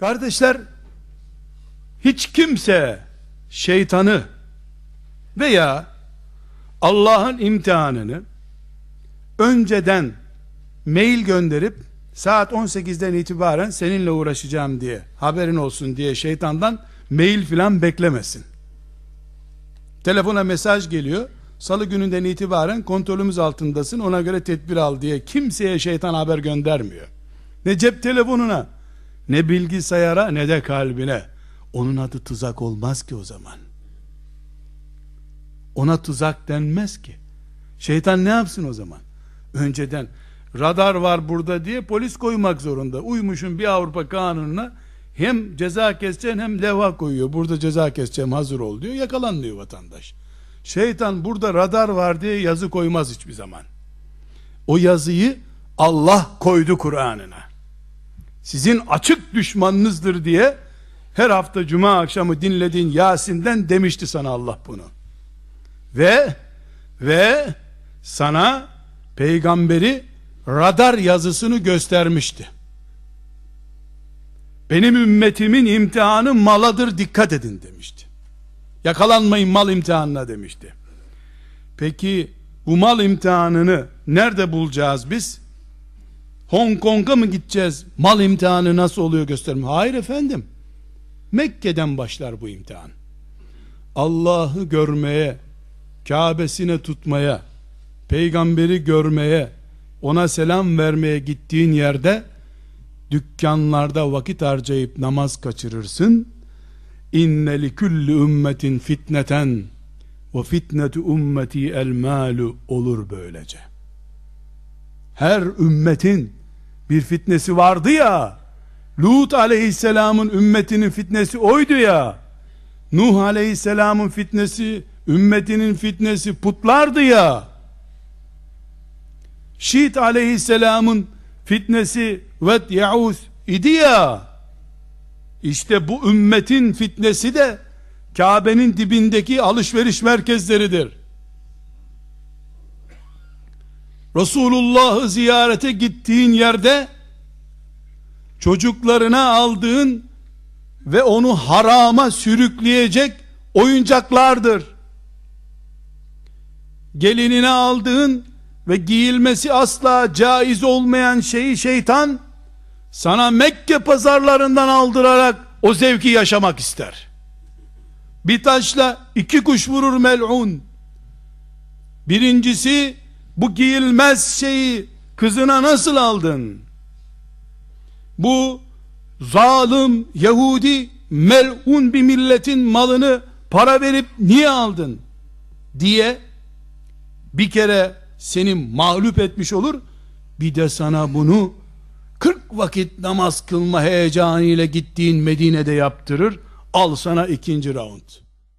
Kardeşler, hiç kimse şeytanı veya Allah'ın imtihanını önceden mail gönderip saat 18'den itibaren seninle uğraşacağım diye haberin olsun diye şeytandan mail filan beklemesin. Telefona mesaj geliyor. Salı gününden itibaren kontrolümüz altındasın ona göre tedbir al diye kimseye şeytan haber göndermiyor. Ne cep telefonuna ne bilgisayara ne de kalbine. Onun adı tuzak olmaz ki o zaman. Ona tuzak denmez ki. Şeytan ne yapsın o zaman? Önceden radar var burada diye polis koymak zorunda. Uymuşun bir Avrupa kanununa hem ceza keseceksin hem levha koyuyor. Burada ceza keseceğim hazır ol diyor. Yakalanmıyor vatandaş. Şeytan burada radar var diye yazı koymaz hiçbir zaman. O yazıyı Allah koydu Kur'an'ına. Sizin açık düşmanınızdır diye her hafta cuma akşamı dinlediğin Yasin'den demişti sana Allah bunu. Ve ve sana peygamberi radar yazısını göstermişti. Benim ümmetimin imtihanı maladır dikkat edin demişti. Yakalanmayın mal imtihanına demişti. Peki bu mal imtihanını nerede bulacağız biz? Hong Kong'a mı gideceğiz? Mal imtihanı nasıl oluyor gösterme. Hayır efendim. Mekke'den başlar bu imtihan. Allah'ı görmeye, Kabe'sine tutmaya, peygamberi görmeye, ona selam vermeye gittiğin yerde dükkanlarda vakit harcayıp namaz kaçırırsın. İnne li kulli ümmetin fitneten ve fitnetu ümmeti el malu olur böylece. Her ümmetin bir fitnesi vardı ya. Lut aleyhisselamın ümmetinin fitnesi oydu ya. Nuh aleyhisselamın fitnesi, ümmetinin fitnesi putlardı ya. Şit aleyhisselamın fitnesi vet yaus idi ya. İşte bu ümmetin fitnesi de Kabe'nin dibindeki alışveriş merkezleridir. Resulullah'ı ziyarete gittiğin yerde çocuklarına aldığın ve onu harama sürükleyecek oyuncaklardır. Gelinine aldığın ve giyilmesi asla caiz olmayan şeyi şeytan sana Mekke pazarlarından aldırarak o zevki yaşamak ister. Bir taşla iki kuş vurur mel'un. Birincisi bu giyilmez şeyi kızına nasıl aldın? Bu zalim Yahudi mel'un bir milletin malını para verip niye aldın? diye bir kere seni mağlup etmiş olur. Bir de sana bunu 40 vakit namaz kılma heyecanıyla gittiğin Medine'de yaptırır. Al sana ikinci round.